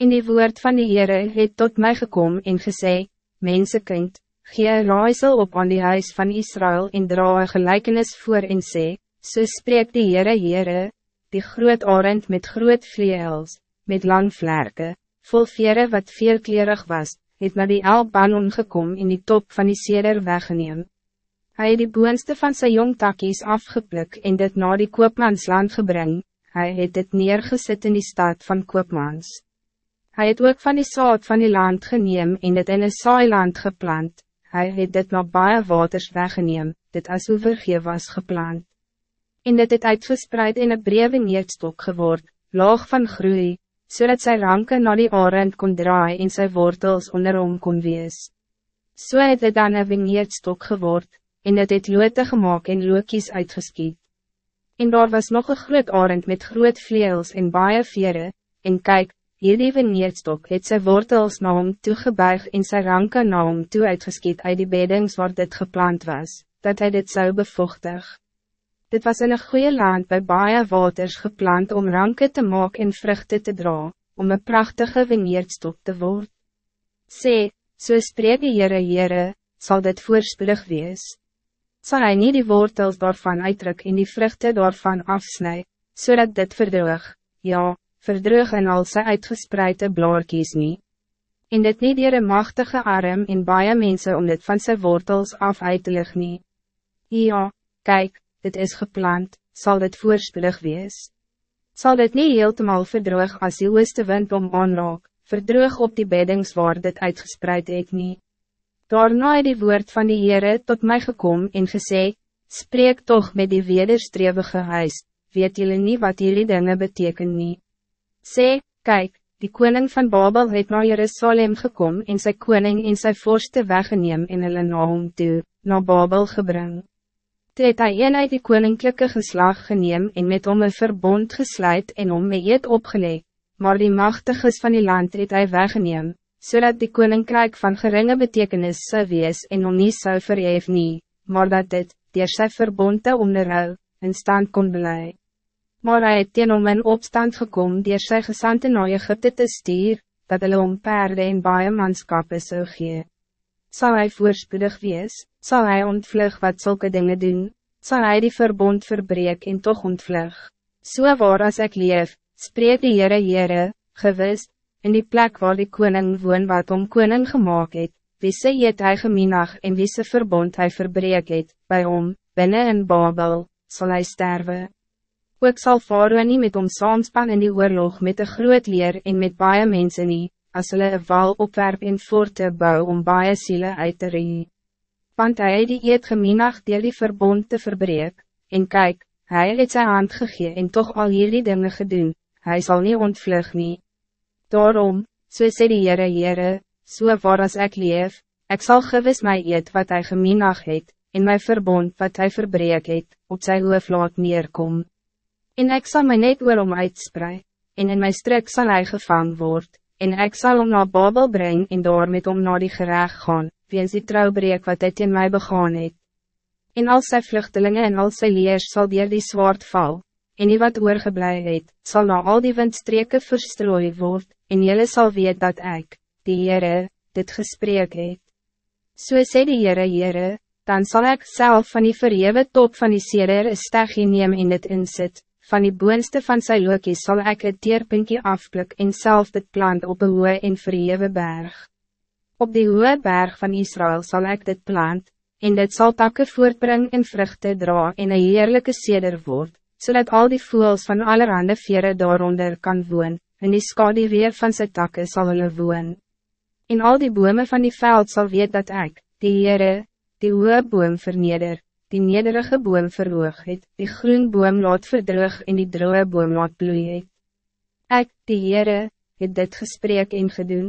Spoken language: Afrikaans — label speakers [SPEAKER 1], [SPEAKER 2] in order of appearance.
[SPEAKER 1] In die woord van die Heere het tot mij gekomen en gesê, Mensenkind, gee raaisel op aan die huis van Israël en dra een gelijkenis voor en sê, so spreek die Heere Heere, die groot arend met groot vleels, met lang vlerke, vol vere wat veelklerig was, het naar die Albanon gekom in die top van die seder weggeneem. Hij het die boonste van zijn jong takkies afgepluk en dit naar die koopmansland gebring, hij het dit neergezet in die stad van koopmans. Hij het ook van die saad van die land geneem en dit in een saailand geplant. Hij het dit na baie waters weggeneem, dit as overgee was geplant. En dit het uitgespreid in een brede neerdstok geword, laag van groei, zodat sy ranke na die arend kon draai en sy wortels onderom kon wees. So het dit dan een vineerdstok geword, en het het loote gemaakt en lookies uitgeskiet. En daar was nog een groot arend met groot vleels en baie vere, en kijk, Hierdie veneerdstok het sy wortels na hom toegebuig en sy ranke na hom toe uitgeskiet uit die beddings waar dit geplant was, dat hij dit zou bevochtig. Dit was in een goede land bij baie waters geplant om ranke te maken en vruchten te dra, om een prachtige veneerdstok te worden. Sê, so spreek die Heere Heere, sal dit voorspoedig wees. Zal hij niet die wortels daarvan uitdruk en die vruchten daarvan afsnij, zodat dit verdroog, ja, verdrug en al sy uitgespreide blaarkies nie. En dit nie dier een machtige arm en baie mense om dit van sy wortels af uit te lig nie. Ja, kijk, dit is geplant, zal dit voorspoedig wees. Zal dit niet heeltemal verdroog als die ooste wind om aanraak, verdroog op die beddings waar dit uitgespreid het nie. Daarna het die woord van die Heere tot mij gekom en gesê, spreek toch met die wederstrewige huis, weet jullie niet wat jullie dingen betekenen niet. Sê, kijk, die koning van Babel het naar Jerusalem gekom en sy koning en sy vorste weggeneem en hulle na hom toe, na Babel gebring. Toe het hy een uit die koninklijke geslag geneem en met hom een verbond gesluit en hom mee eet opgeleg, maar die machtiges van die land het hy weggeneem, zodat die koninkrijk van geringe betekenis zou wees en hom nie sou verheef nie, maar dat dit, dier sy verbond te onderhou, in stand kon blijven maar hij het teen om in opstand gekom dier sy gesante na Egypte te stuur, dat hulle om perde en baie manskappe sou gee. Sal hy voorspoedig wees, sal hy ontvlug wat zulke dingen doen, sal hy die verbond verbreek en toch ontvlug. So waar as ek leef, spreek die Heere Heere, gewis, in die plek waar die koning woon wat om koning gemaakt het, wie sy het hy geminag en wie sy verbond hy verbreek het, by hom, binnen in Babel, zal hij sterven. Ook zal Faroe nie met hom saamspan in die oorlog met een groot leer en met baie mense nie, as hulle een wal opwerp en voorte bou om baie siele uit te ree. Want hy het die eed geminag deel die verbond te verbreek, en kijk, hij het sy hand gegee en toch al hierdie dinge gedoen, hij zal niet ontvlug nie. Daarom, so sê die Heere Heere, so waar as ek leef, ek sal gewis my eed wat hij geminag het, en my verbond wat hij verbreek het, op sy hoof laat neerkom. En ik zal my net oor om uitsprei, en in my strik sal hy gevang word, en ik zal om naar Babel brengen en door met om naar die gerecht gaan, weens die trouwbreek wat het in mij begaan het. En al sy vluchtelingen en al sy leers sal dier die zwaard val, en die wat oorgeblij het, sal na al die windstreke verstrooi word, en jylle sal weet dat ik, die Heere, dit gesprek het. So sê die Heere Heere, dan zal ik zelf van die verhewe top van die seder een stegje neem en dit insit, van die boonste van sy lookie sal ek het teerpinkie afpluk en self dit plant op een hoë en verhewe berg. Op die hoë berg van Israël zal ik dit plant, en dit zal takken voortbring en vruchten dra en een heerlijke seder word, zodat al die voels van allerhande vere daaronder kan woon, en die skade weer van sy takken sal hulle woon. En al die bome van die veld zal weet dat ik, die Heere, die hoë boom verneder, die nederige boom verhoog het, die groen boom laat verdrug en die droge boom laat bloei het. Ek, die Heere, het dit gesprek en gedoen.